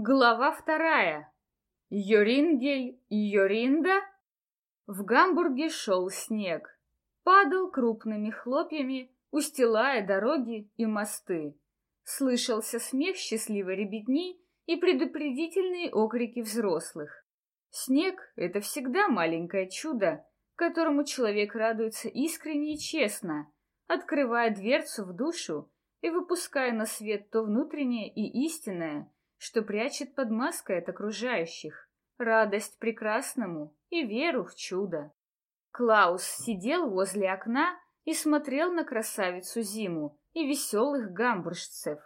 Глава вторая. Йорингель Йоринда. В Гамбурге шел снег. Падал крупными хлопьями, устилая дороги и мосты. Слышался смех счастливой ребятни и предупредительные окрики взрослых. Снег — это всегда маленькое чудо, которому человек радуется искренне и честно, открывая дверцу в душу и выпуская на свет то внутреннее и истинное — что прячет под маской от окружающих, радость прекрасному и веру в чудо. Клаус сидел возле окна и смотрел на красавицу Зиму и веселых гамбуржцев.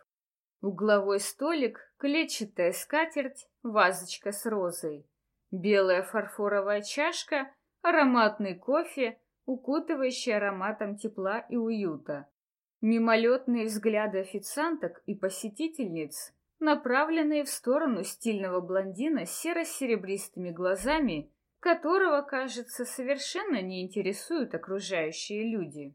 Угловой столик, клетчатая скатерть, вазочка с розой, белая фарфоровая чашка, ароматный кофе, укутывающий ароматом тепла и уюта. Мимолетные взгляды официанток и посетительниц направленные в сторону стильного блондина с серо-серебристыми глазами, которого, кажется, совершенно не интересуют окружающие люди.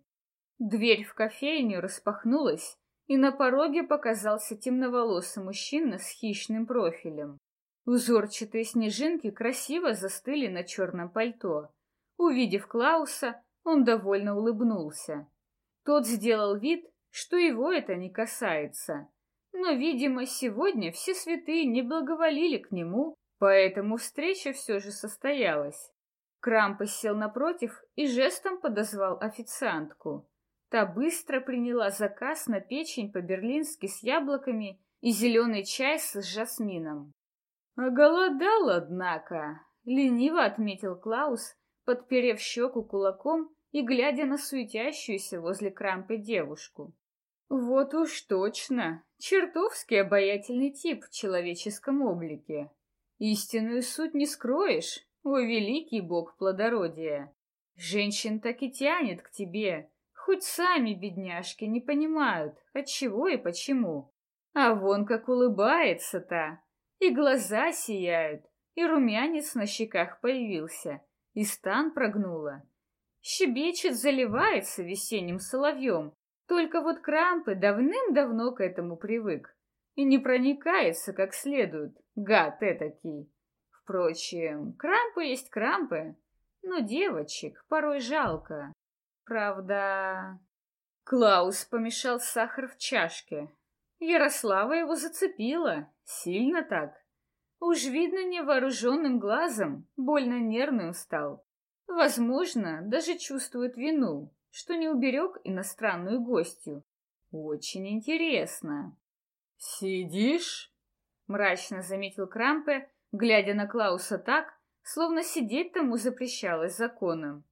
Дверь в кофейню распахнулась, и на пороге показался темноволосый мужчина с хищным профилем. Узорчатые снежинки красиво застыли на черном пальто. Увидев Клауса, он довольно улыбнулся. Тот сделал вид, что его это не касается, но, видимо, сегодня все святые не благоволили к нему, поэтому встреча все же состоялась. Крампус сел напротив и жестом подозвал официантку. Та быстро приняла заказ на печень по-берлински с яблоками и зеленый чай с жасмином. «Оголодал, однако», — лениво отметил Клаус, подперев щеку кулаком и глядя на суетящуюся возле крампы девушку. Вот уж точно, чертовски обаятельный тип в человеческом облике. Истинную суть не скроешь, о великий бог плодородия. Женщин так и тянет к тебе, хоть сами бедняжки не понимают, от чего и почему. А вон как улыбается-то, и глаза сияют, и румянец на щеках появился, и стан прогнула. Щебечет, заливается весенним соловьем, только вот Крампы давным-давно к этому привык и не проникается как следует, гад этакий. Впрочем, Крампы есть Крампы, но девочек порой жалко. Правда... Клаус помешал сахар в чашке. Ярослава его зацепила, сильно так. Уж видно невооруженным глазом, больно нервным стал. Возможно, даже чувствует вину, что не уберег иностранную гостью. Очень интересно. «Сидишь?» — мрачно заметил Крампе, глядя на Клауса так, словно сидеть тому запрещалось законом.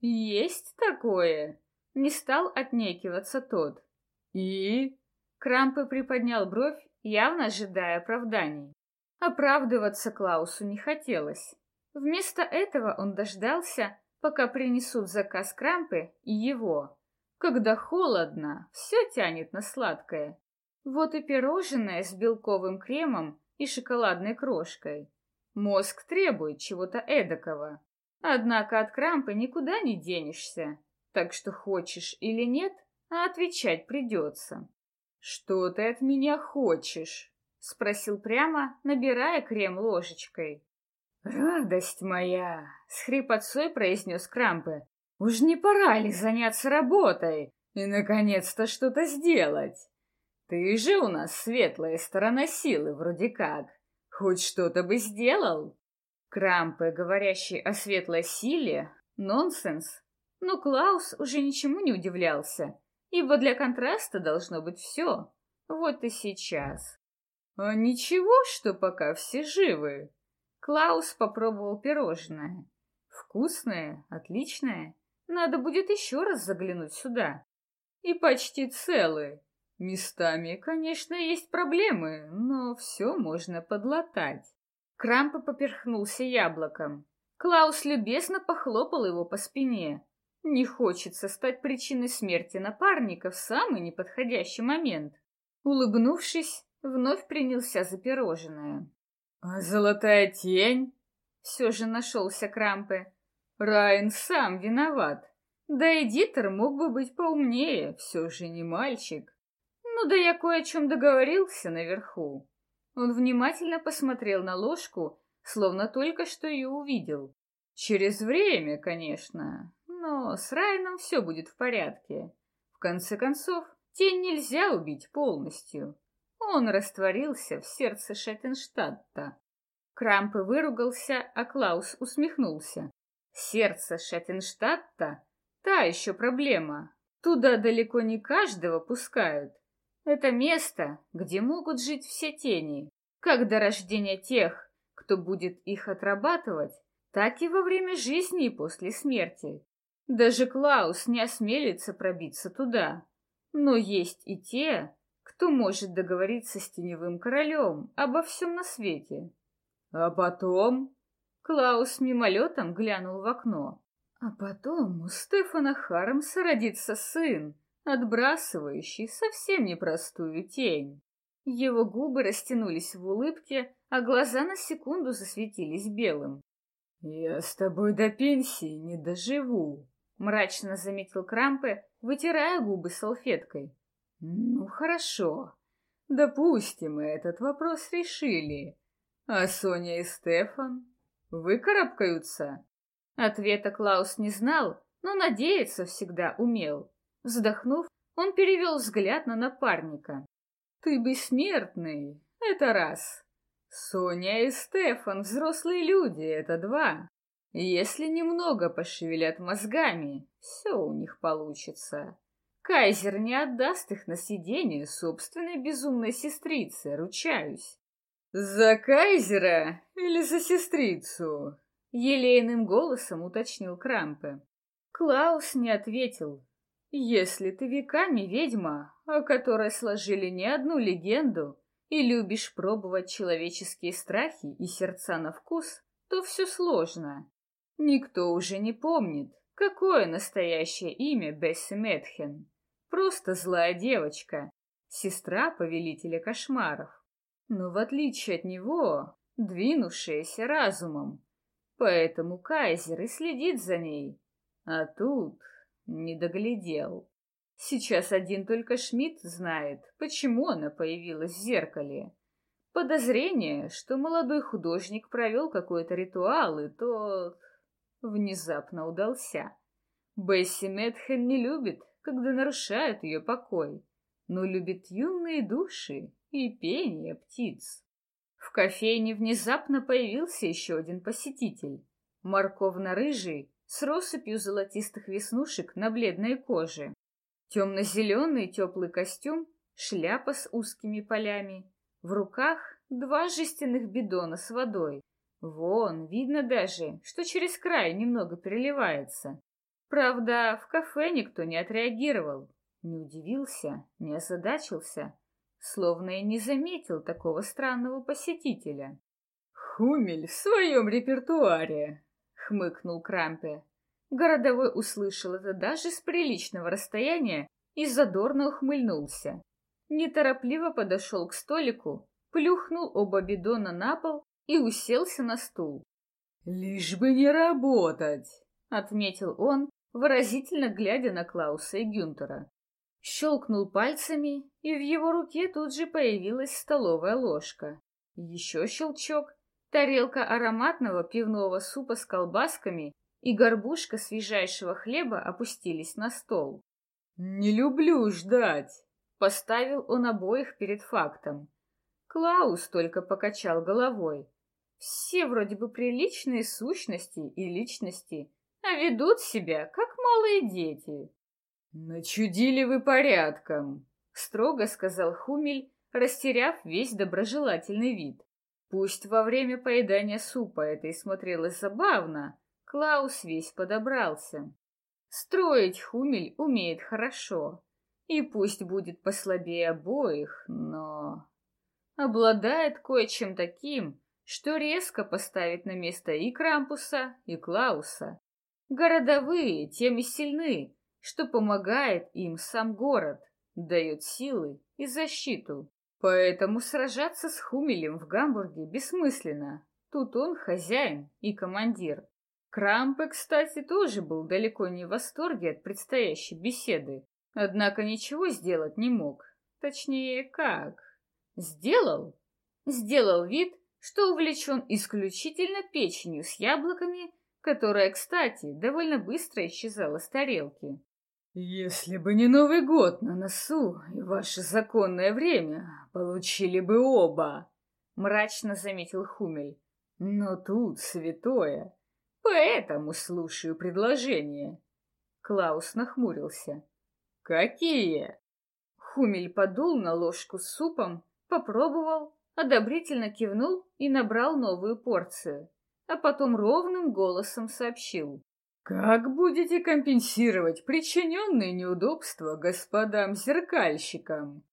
«Есть такое!» — не стал отнекиваться тот. «И?» — Крампе приподнял бровь, явно ожидая оправданий. Оправдываться Клаусу не хотелось. Вместо этого он дождался, пока принесут заказ крампы и его. Когда холодно, все тянет на сладкое. Вот и пирожное с белковым кремом и шоколадной крошкой. Мозг требует чего-то эдакого. Однако от крампы никуда не денешься. Так что хочешь или нет, а отвечать придется. «Что ты от меня хочешь?» — спросил прямо, набирая крем ложечкой. «Радость моя!» — с хрипотцой произнес Крампе. «Уж не пора ли заняться работой и, наконец-то, что-то сделать? Ты же у нас светлая сторона силы, вроде как. Хоть что-то бы сделал?» Крампе, говорящий о светлой силе, нонсенс. Но Клаус уже ничему не удивлялся, ибо для контраста должно быть все. Вот и сейчас. «А ничего, что пока все живы?» Клаус попробовал пирожное. Вкусное, отличное. Надо будет еще раз заглянуть сюда. И почти целые. Местами, конечно, есть проблемы, но все можно подлатать. Крампа поперхнулся яблоком. Клаус любезно похлопал его по спине. Не хочется стать причиной смерти напарника в самый неподходящий момент. Улыбнувшись, вновь принялся за пирожное. А золотая тень? Все же нашелся Крампе. Райан сам виноват. Да и Дитер мог бы быть поумнее, все же не мальчик. Ну да я кое о чем договорился наверху. Он внимательно посмотрел на ложку, словно только что ее увидел. Через время, конечно, но с Райаном все будет в порядке. В конце концов, тень нельзя убить полностью. Он растворился в сердце Шеттенштадта. Крампе выругался, а Клаус усмехнулся. Сердце Шеттенштадта — та еще проблема. Туда далеко не каждого пускают. Это место, где могут жить все тени, как до рождения тех, кто будет их отрабатывать, так и во время жизни и после смерти. Даже Клаус не осмелится пробиться туда. Но есть и те, кто может договориться с теневым королем обо всем на свете. А потом... Клаус мимолетом глянул в окно. А потом у Стефана Хармса родится сын, отбрасывающий совсем непростую тень. Его губы растянулись в улыбке, а глаза на секунду засветились белым. «Я с тобой до пенсии не доживу», — мрачно заметил Крампе, вытирая губы салфеткой. «Ну, хорошо. Допустим, этот вопрос решили. А Соня и Стефан выкарабкаются?» Ответа Клаус не знал, но надеяться всегда умел. Вздохнув, он перевел взгляд на напарника. «Ты бессмертный, это раз. Соня и Стефан — взрослые люди, это два. Если немного пошевелят мозгами, все у них получится. Кайзер не отдаст их на сиденье собственной безумной сестрице, ручаюсь. «За Кайзера или за сестрицу?» — елейным голосом уточнил Крампе. Клаус не ответил. «Если ты веками ведьма, о которой сложили не одну легенду, и любишь пробовать человеческие страхи и сердца на вкус, то все сложно. Никто уже не помнит, какое настоящее имя Бесси Метхен. Просто злая девочка, сестра повелителя кошмаров. Но в отличие от него, двинувшаяся разумом, Поэтому кайзер и следит за ней. А тут не доглядел. Сейчас один только Шмидт знает, почему она появилась в зеркале. Подозрение, что молодой художник провел какой-то ритуал, и тот внезапно удался. Бесси Метхен не любит, когда нарушают ее покой, но любит юные души и пение птиц. В кофейне внезапно появился еще один посетитель. Морковно-рыжий, с россыпью золотистых веснушек на бледной коже. Темно-зеленый теплый костюм, шляпа с узкими полями. В руках два жестяных бидона с водой. Вон, видно даже, что через край немного переливается. Правда, в кафе никто не отреагировал. Не удивился, не озадачился словно и не заметил такого странного посетителя. «Хумель в своем репертуаре!» — хмыкнул Крампе. Городовой услышал это даже с приличного расстояния и задорно ухмыльнулся. Неторопливо подошел к столику, плюхнул оба бидона на пол и уселся на стул. «Лишь бы не работать!» — отметил он, выразительно глядя на Клауса и Гюнтера. Щелкнул пальцами, и в его руке тут же появилась столовая ложка. Еще щелчок, тарелка ароматного пивного супа с колбасками и горбушка свежайшего хлеба опустились на стол. «Не люблю ждать!» — поставил он обоих перед фактом. Клаус только покачал головой. Все вроде бы приличные сущности и личности, а ведут себя, как малые дети. «Начудили вы порядком», — строго сказал Хумель, растеряв весь доброжелательный вид. Пусть во время поедания супа это и смотрелось забавно, Клаус весь подобрался. Строить Хумель умеет хорошо, и пусть будет послабее обоих, но... Обладает кое-чем таким, что резко поставит на место и Крампуса, и Клауса. Городовые тем и сильны, что помогает им сам город, дает силы и защиту. Поэтому сражаться с Хумелем в Гамбурге бессмысленно. Тут он хозяин и командир. Крампе, кстати, тоже был далеко не в восторге от предстоящей беседы, однако ничего сделать не мог. Точнее, как? Сделал? Сделал вид, что увлечен исключительно печенью с яблоками, которая, кстати, довольно быстро исчезала с тарелки. «Если бы не Новый год на носу и ваше законное время, получили бы оба», — мрачно заметил Хумель. «Но тут святое, поэтому слушаю предложение». Клаус нахмурился. «Какие?» Хумель подул на ложку с супом, попробовал, одобрительно кивнул и набрал новую порцию, а потом ровным голосом сообщил. «Как будете компенсировать причиненные неудобства господам-зеркальщикам?»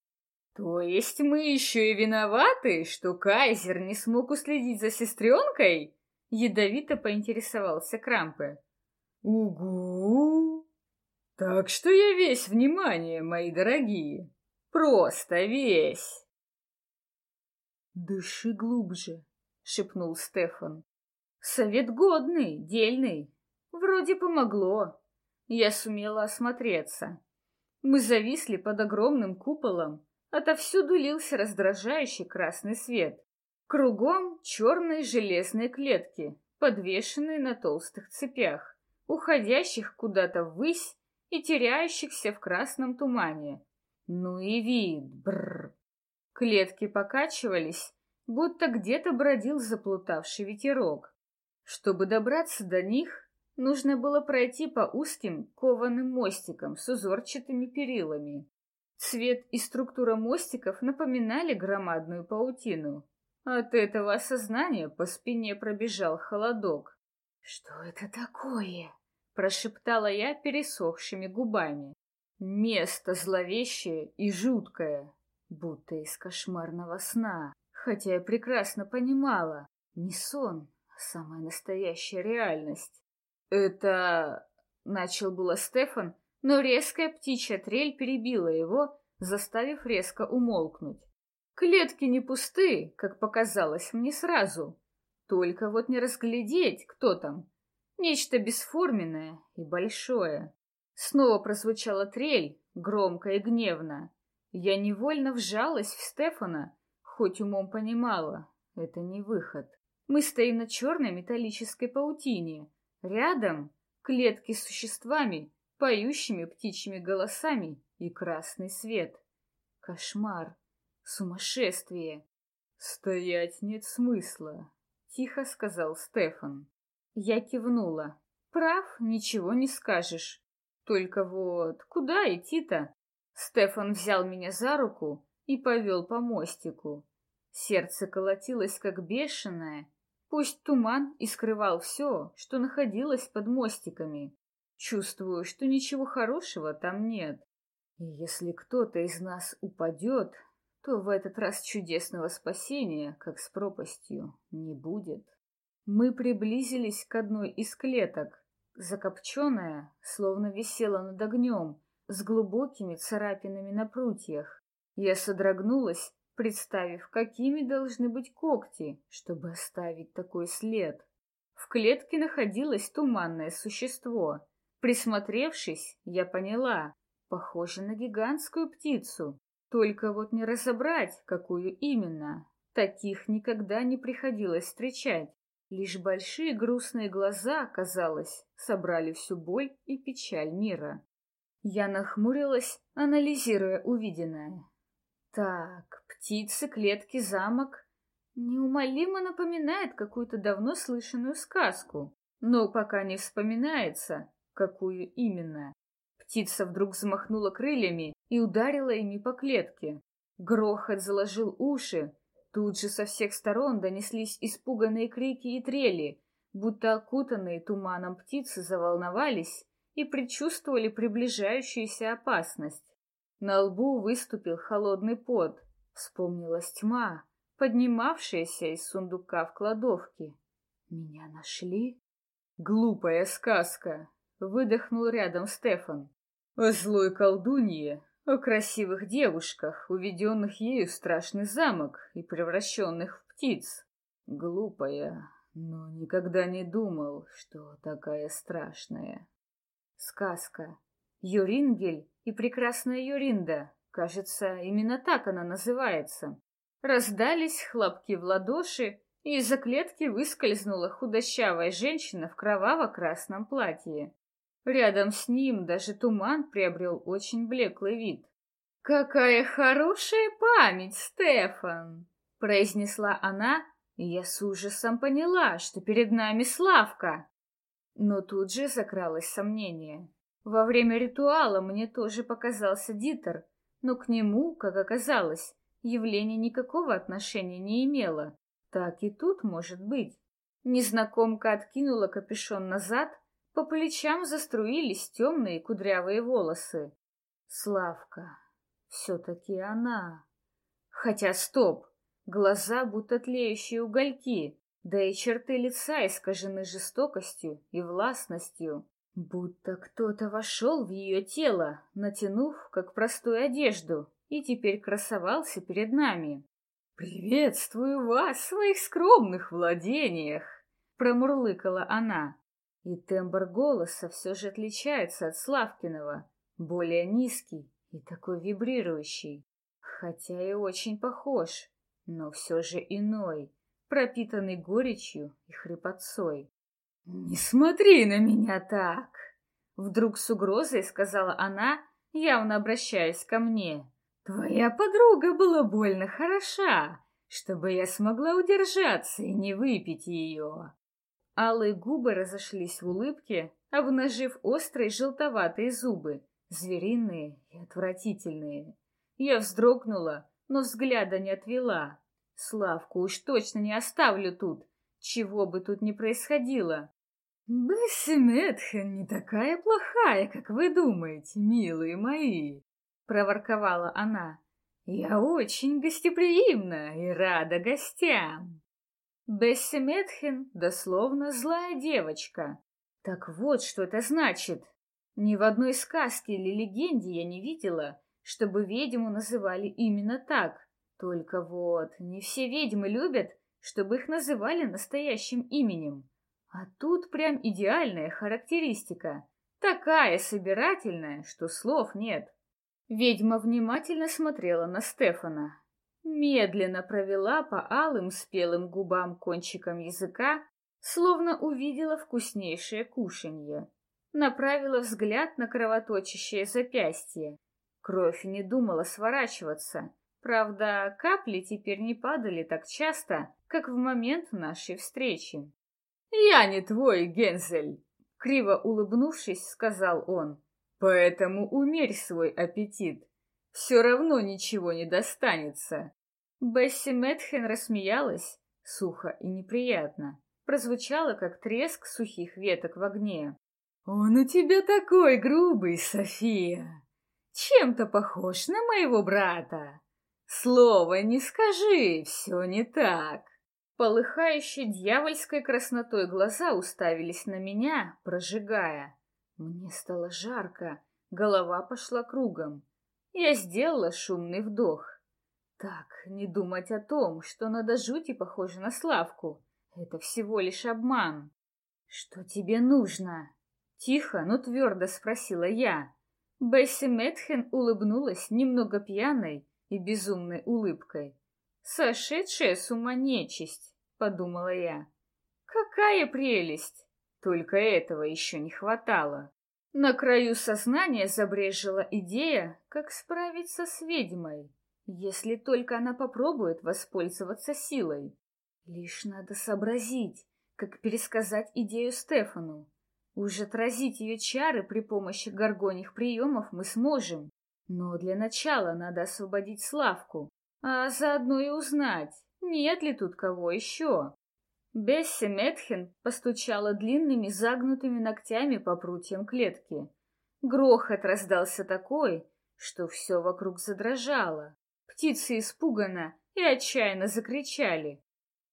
«То есть мы еще и виноваты, что Кайзер не смог уследить за сестренкой?» Ядовито поинтересовался Крампе. «Угу! Так что я весь внимание, мои дорогие. Просто весь!» «Дыши глубже», — шепнул Стефан. «Совет годный, дельный. Вроде помогло. Я сумела осмотреться. Мы зависли под огромным куполом. Отовсюду лился раздражающий красный свет. Кругом черные железные клетки, подвешенные на толстых цепях, уходящих куда-то ввысь и теряющихся в красном тумане. Ну и вид, бррр. Клетки покачивались, будто где-то бродил заплутавший ветерок. Чтобы добраться до них, нужно было пройти по узким кованым мостикам с узорчатыми перилами. Цвет и структура мостиков напоминали громадную паутину. От этого осознания по спине пробежал холодок. «Что это такое?» — прошептала я пересохшими губами. Место зловещее и жуткое, будто из кошмарного сна, хотя я прекрасно понимала, не сон, самая настоящая реальность. «Это...» — начал было Стефан, но резкая птичья трель перебила его, заставив резко умолкнуть. Клетки не пусты, как показалось мне сразу, только вот не разглядеть, кто там. Нечто бесформенное и большое. Снова прозвучала трель, громко и гневно. Я невольно вжалась в Стефана, хоть умом понимала, это не выход. Мы стоим на черной металлической паутине. Рядом клетки с существами, поющими птичьими голосами и красный свет. Кошмар, сумасшествие. «Стоять нет смысла», — тихо сказал Стефан. Я кивнула. «Прав, ничего не скажешь. Только вот куда идти-то?» Стефан взял меня за руку и повел по мостику. Сердце колотилось, как бешеное. Пусть туман и скрывал все, что находилось под мостиками. Чувствую, что ничего хорошего там нет. И если кто-то из нас упадет, то в этот раз чудесного спасения, как с пропастью, не будет. Мы приблизились к одной из клеток. Закопченная, словно висела над огнем, с глубокими царапинами на прутьях. Я содрогнулась, представив, какими должны быть когти, чтобы оставить такой след. В клетке находилось туманное существо. Присмотревшись, я поняла, похоже на гигантскую птицу. Только вот не разобрать, какую именно. Таких никогда не приходилось встречать. Лишь большие грустные глаза, казалось, собрали всю боль и печаль мира. Я нахмурилась, анализируя увиденное. Так, птицы, клетки, замок неумолимо напоминает какую-то давно слышанную сказку, но пока не вспоминается, какую именно. Птица вдруг взмахнула крыльями и ударила ими по клетке. Грохот заложил уши. Тут же со всех сторон донеслись испуганные крики и трели, будто окутанные туманом птицы заволновались и предчувствовали приближающуюся опасность. На лбу выступил холодный пот. Вспомнилась тьма, поднимавшаяся из сундука в кладовке. Меня нашли? Глупая сказка, выдохнул рядом Стефан. О злой колдунье, о красивых девушках, уведенных ею в страшный замок и превращенных в птиц. Глупая, но никогда не думал, что такая страшная. Сказка. Юрингель и прекрасная Юринда. Кажется, именно так она называется. Раздались хлопки в ладоши, и из-за клетки выскользнула худощавая женщина в кроваво-красном платье. Рядом с ним даже туман приобрел очень блеклый вид. «Какая хорошая память, Стефан!» — произнесла она, и я с ужасом поняла, что перед нами Славка. Но тут же закралось сомнение. Во время ритуала мне тоже показался Дитер, но к нему, как оказалось, явление никакого отношения не имело. Так и тут может быть. Незнакомка откинула капюшон назад, по плечам заструились темные кудрявые волосы. Славка, все-таки она. Хотя стоп, глаза будто тлеющие угольки, да и черты лица искажены жестокостью и властностью. Будто кто-то вошел в ее тело, натянув как простую одежду, и теперь красовался перед нами. «Приветствую вас в своих скромных владениях!» — промурлыкала она. И тембр голоса все же отличается от Славкиного, более низкий и такой вибрирующий, хотя и очень похож, но все же иной, пропитанный горечью и хрипотцой. «Не смотри на меня так!» Вдруг с угрозой сказала она, явно обращаясь ко мне. «Твоя подруга была больно хороша, чтобы я смогла удержаться и не выпить ее». Алые губы разошлись в улыбке, обнажив острые желтоватые зубы, звериные и отвратительные. Я вздрогнула, но взгляда не отвела. Славку уж точно не оставлю тут, чего бы тут ни происходило. «Бесси Метхен не такая плохая, как вы думаете, милые мои!» — проворковала она. «Я очень гостеприимна и рада гостям!» Бесси Метхен дословно злая девочка. Так вот, что это значит. Ни в одной сказке или легенде я не видела, чтобы ведьму называли именно так. Только вот, не все ведьмы любят, чтобы их называли настоящим именем. А тут прям идеальная характеристика. Такая собирательная, что слов нет. Ведьма внимательно смотрела на Стефана. Медленно провела по алым спелым губам кончиком языка, словно увидела вкуснейшее кушанье. Направила взгляд на кровоточащее запястье. Кровь не думала сворачиваться. Правда, капли теперь не падали так часто, как в момент нашей встречи. «Я не твой, Гензель!» — криво улыбнувшись, сказал он. «Поэтому умерь свой аппетит. Все равно ничего не достанется». Бесси Мэтхен рассмеялась, сухо и неприятно. Прозвучало, как треск сухих веток в огне. «Он у тебя такой грубый, София! Чем-то похож на моего брата. Слово не скажи, все не так. Полыхающие дьявольской краснотой глаза уставились на меня, прожигая. Мне стало жарко, голова пошла кругом. Я сделала шумный вдох. Так, не думать о том, что надо жуть и похоже на Славку. Это всего лишь обман. Что тебе нужно? Тихо, но твердо спросила я. Бесси Метхен улыбнулась немного пьяной и безумной улыбкой. Сошедшая с ума нечисть, подумала я. Какая прелесть! Только этого еще не хватало. На краю сознания забрежила идея, как справиться с ведьмой, если только она попробует воспользоваться силой. Лишь надо сообразить, как пересказать идею Стефану. Уже отразить ее чары при помощи горгоних приемов мы сможем. Но для начала надо освободить Славку, а заодно и узнать, нет ли тут кого еще. Бесси Метхен постучала длинными загнутыми ногтями по прутьям клетки. Грохот раздался такой, что все вокруг задрожало. Птицы испуганно и отчаянно закричали.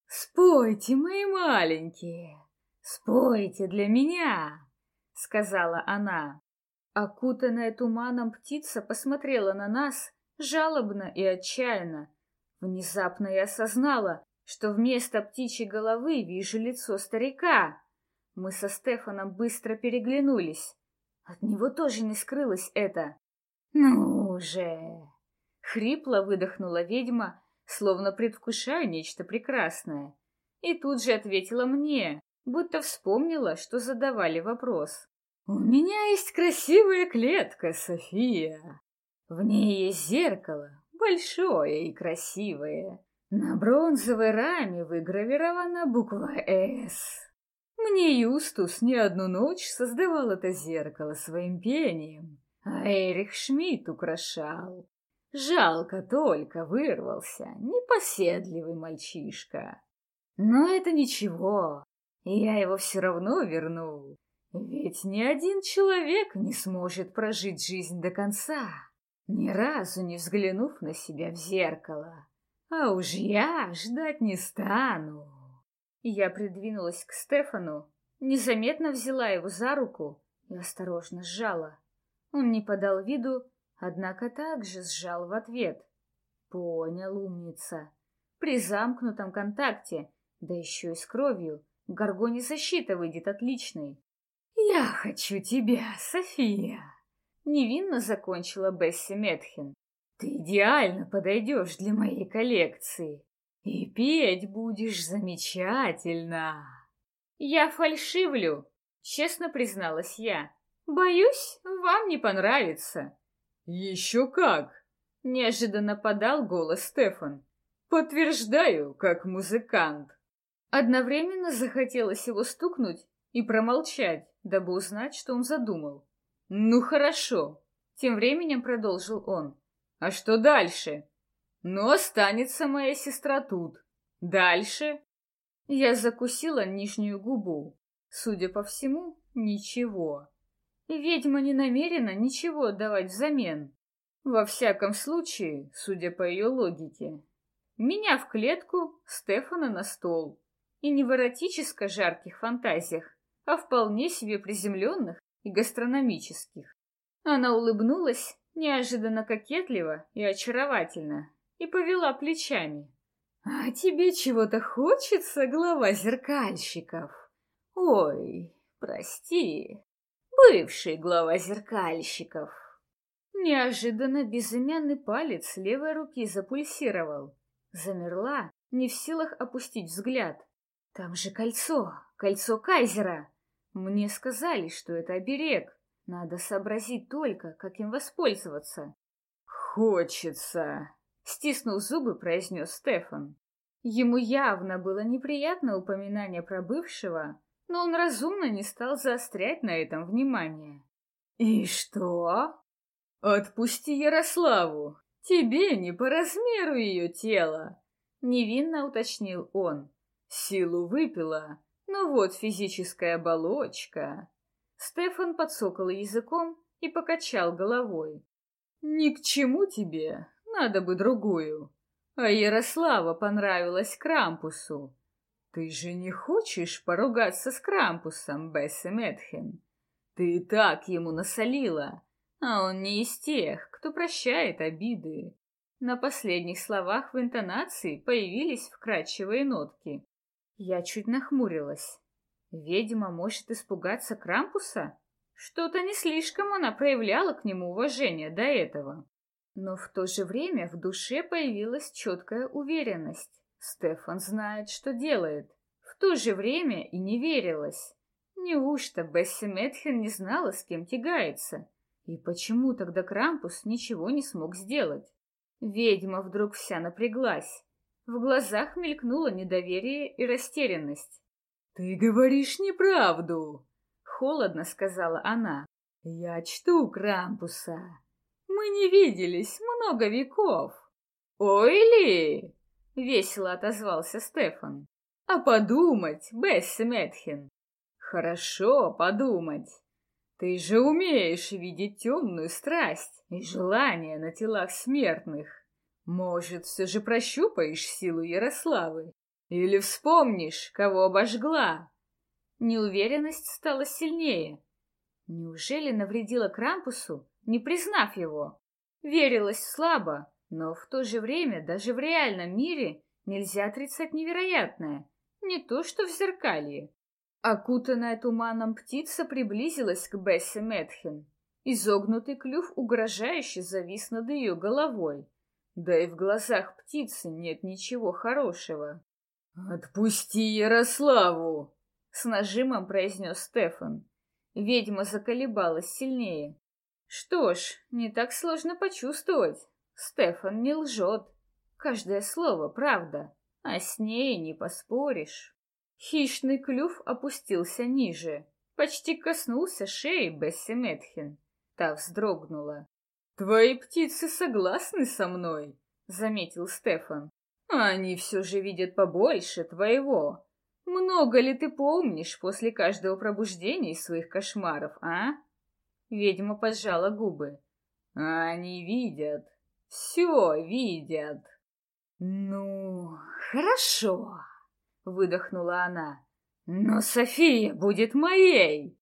«Спойте, мои маленькие! Спойте для меня!» — сказала она. Окутанная туманом птица посмотрела на нас жалобно и отчаянно. Внезапно я осознала, что вместо птичьей головы вижу лицо старика. Мы со Стефаном быстро переглянулись. От него тоже не скрылось это. «Ну же!» — хрипло выдохнула ведьма, словно предвкушая нечто прекрасное. И тут же ответила мне, будто вспомнила, что задавали вопрос. «У меня есть красивая клетка, София. В ней есть зеркало, большое и красивое. На бронзовой раме выгравирована буква «С». Мне Юстус не одну ночь создавал это зеркало своим пением, а Эрих Шмидт украшал. Жалко только вырвался, непоседливый мальчишка. Но это ничего, я его все равно верну. Ведь ни один человек не сможет прожить жизнь до конца, ни разу не взглянув на себя в зеркало. А уж я ждать не стану. Я придвинулась к Стефану, незаметно взяла его за руку и осторожно сжала. Он не подал виду, однако также сжал в ответ. Понял, умница. При замкнутом контакте, да еще и с кровью, Гаргоне защита выйдет отличной. «Я хочу тебя, София!» Невинно закончила Бесси Метхин. Ты идеально подойдешь для моей коллекции. И петь будешь замечательно. Я фальшивлю, честно призналась я. Боюсь, вам не понравится. Еще как! Неожиданно подал голос Стефан. Подтверждаю, как музыкант. Одновременно захотелось его стукнуть и промолчать, дабы узнать, что он задумал. «Ну хорошо», — тем временем продолжил он. А что дальше? Ну, останется моя сестра тут. Дальше? Я закусила нижнюю губу. Судя по всему, ничего. Ведьма не намерена ничего давать взамен. Во всяком случае, судя по ее логике. Меня в клетку, Стефана на стол. И не в эротическо жарких фантазиях, а вполне себе приземленных и гастрономических. Она улыбнулась неожиданно кокетливо и очаровательно, и повела плечами. «А тебе чего-то хочется, глава зеркальщиков?» «Ой, прости, бывший глава зеркальщиков». Неожиданно безымянный палец левой руки запульсировал. Замерла, не в силах опустить взгляд. «Там же кольцо, кольцо Кайзера!» Мне сказали, что это оберег. Надо сообразить только, как им воспользоваться. «Хочется!» — стиснув зубы, произнес Стефан. Ему явно было неприятно упоминание про бывшего, но он разумно не стал заострять на этом внимание. «И что?» «Отпусти Ярославу! Тебе не по размеру ее тела!» Невинно уточнил он. «Силу выпила, но вот физическая оболочка. Стефан подсокал языком и покачал головой. «Ни к чему тебе, надо бы другую. А Ярослава понравилась Крампусу. Ты же не хочешь поругаться с Крампусом, Бессе Метхен? Ты и так ему насолила, а он не из тех, кто прощает обиды». На последних словах в интонации появились вкрадчивые нотки. Я чуть нахмурилась. Ведьма может испугаться Крампуса? Что-то не слишком она проявляла к нему уважение до этого. Но в то же время в душе появилась четкая уверенность. Стефан знает, что делает. В то же время и не верилась. Неужто Бесси Метхен не знала, с кем тягается? И почему тогда Крампус ничего не смог сделать? Ведьма вдруг вся напряглась. В глазах мелькнуло недоверие и растерянность. «Ты говоришь неправду!» — холодно сказала она. «Я чту Крампуса. Мы не виделись много веков». «Ой ли!» — весело отозвался Стефан. «А подумать, Бесси Метхен!» «Хорошо подумать. Ты же умеешь видеть темную страсть и желание на телах смертных. Может, все же прощупаешь силу Ярославы или вспомнишь, кого обожгла? Неуверенность стала сильнее. Неужели навредила Крампусу, не признав его? Верилась слабо, но в то же время даже в реальном мире нельзя отрицать невероятное. Не то что в зеркалье. Окутанная туманом птица приблизилась к Бессе Метхен. Изогнутый клюв угрожающе завис над ее головой. Да и в глазах птицы нет ничего хорошего. «Отпусти Ярославу!» — с нажимом произнес Стефан. Ведьма заколебалась сильнее. Что ж, не так сложно почувствовать. Стефан не лжет. Каждое слово правда, а с ней не поспоришь. Хищный клюв опустился ниже, почти коснулся шеи Бесси Метхен. Та вздрогнула. «Твои птицы согласны со мной», — заметил Стефан. «Они все же видят побольше твоего. Много ли ты помнишь после каждого пробуждения из своих кошмаров, а?» Ведьма поджала губы. «Они видят, все видят». «Ну, хорошо», — выдохнула она. «Но София будет моей!»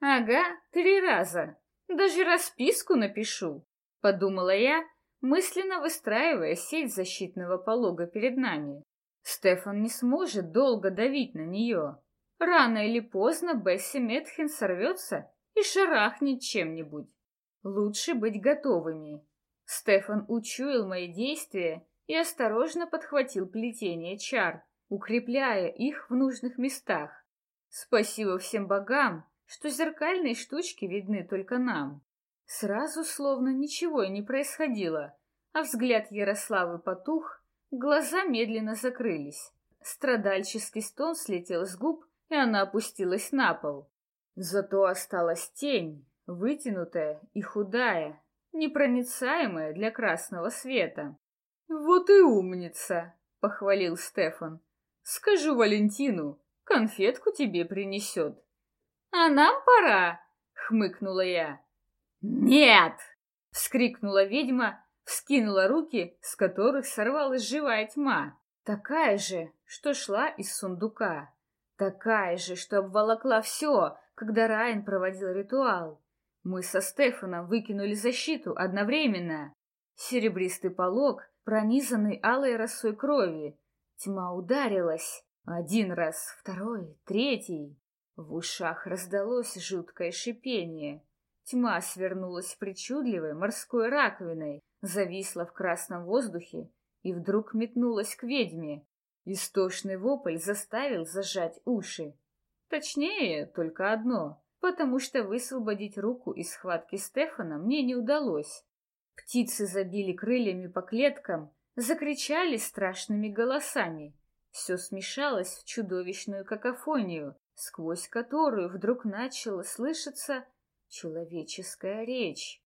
«Ага, три раза. Даже расписку напишу», — подумала я, мысленно выстраивая сеть защитного полога перед нами. Стефан не сможет долго давить на нее. Рано или поздно Бесси Метхин сорвется и шарахнет чем-нибудь. Лучше быть готовыми. Стефан учуял мои действия и осторожно подхватил плетение чар, укрепляя их в нужных местах. Спасибо всем богам, что зеркальные штучки видны только нам. Сразу словно ничего и не происходило, а взгляд Ярославы потух, глаза медленно закрылись. Страдальческий стон слетел с губ, и она опустилась на пол. Зато осталась тень, вытянутая и худая, непроницаемая для красного света. «Вот и умница!» — похвалил Стефан. «Скажу Валентину, конфетку тебе принесет». «А нам пора!» — хмыкнула я. «Нет!» — вскрикнула ведьма, вскинула руки, с которых сорвалась живая тьма. Такая же, что шла из сундука. Такая же, что обволокла все, когда Райан проводил ритуал. Мы со Стефаном выкинули защиту одновременно. Серебристый полог, пронизанный алой росой крови. Тьма ударилась. Один раз, второй, третий. В ушах раздалось жуткое шипение. Тьма свернулась причудливой морской раковиной, зависла в красном воздухе и вдруг метнулась к ведьме. Истошный вопль заставил зажать уши. Точнее, только одно, потому что высвободить руку из схватки Стефана мне не удалось. Птицы забили крыльями по клеткам, закричали страшными голосами. Все смешалось в чудовищную какофонию, сквозь которую вдруг начала слышаться человеческая речь.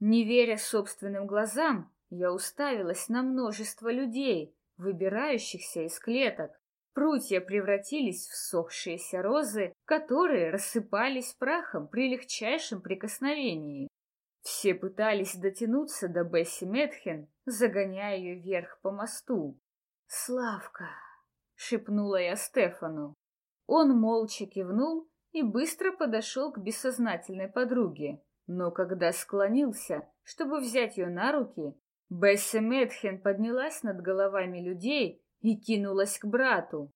Не веря собственным глазам, я уставилась на множество людей, выбирающихся из клеток. Прутья превратились в сохшиеся розы, которые рассыпались прахом при легчайшем прикосновении. Все пытались дотянуться до Бесси Метхен, загоняя ее вверх по мосту. «Славка!» — шепнула я Стефану. Он молча кивнул и быстро подошел к бессознательной подруге. Но когда склонился, чтобы взять ее на руки, Бесси Метхен поднялась над головами людей и кинулась к брату.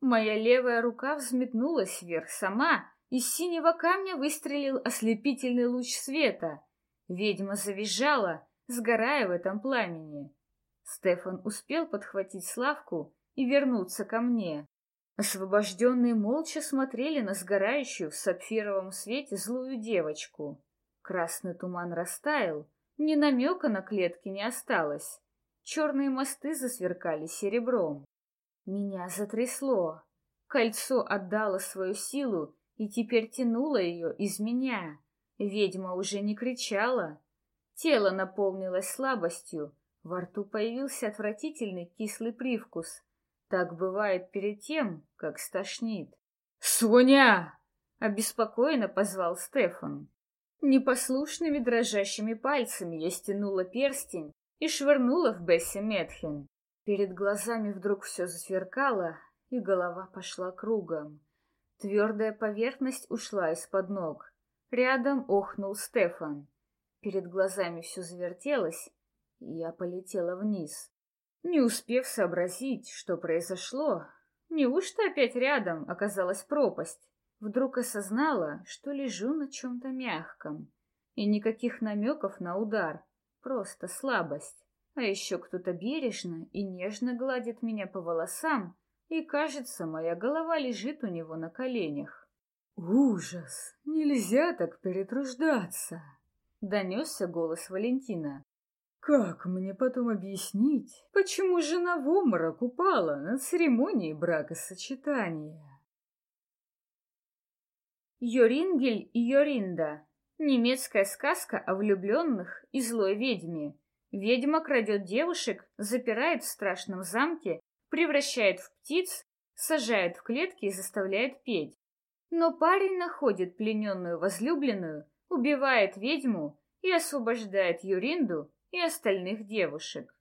Моя левая рука взметнулась вверх сама, из синего камня выстрелил ослепительный луч света. Ведьма завизжала, сгорая в этом пламени. Стефан успел подхватить Славку и вернуться ко мне. Освобожденные молча смотрели на сгорающую в сапфировом свете злую девочку. Красный туман растаял, ни намека на клетки не осталось. Черные мосты засверкали серебром. Меня затрясло. Кольцо отдало свою силу и теперь тянуло ее из меня. Ведьма уже не кричала. Тело наполнилось слабостью, во рту появился отвратительный кислый привкус. Так бывает перед тем, как стошнит. «Соня!» — обеспокоенно позвал Стефан. Непослушными дрожащими пальцами я стянула перстень и швырнула в Бесси Метхен. Перед глазами вдруг все засверкало, и голова пошла кругом. Твердая поверхность ушла из-под ног. Рядом охнул Стефан. Перед глазами все завертелось, и я полетела вниз. Не успев сообразить, что произошло, неужто опять рядом оказалась пропасть? Вдруг осознала, что лежу на чем-то мягком. И никаких намеков на удар, просто слабость. А еще кто-то бережно и нежно гладит меня по волосам, и, кажется, моя голова лежит у него на коленях. «Ужас! Нельзя так перетруждаться!» — донесся голос Валентина. «Как мне потом объяснить, почему жена в обморок упала на церемонии бракосочетания?» Йорингель и Йоринда. Немецкая сказка о влюбленных и злой ведьме. Ведьма крадет девушек, запирает в страшном замке, превращает в птиц, сажает в клетки и заставляет петь. Но парень находит плененную возлюбленную, убивает ведьму и освобождает Юринду и остальных девушек.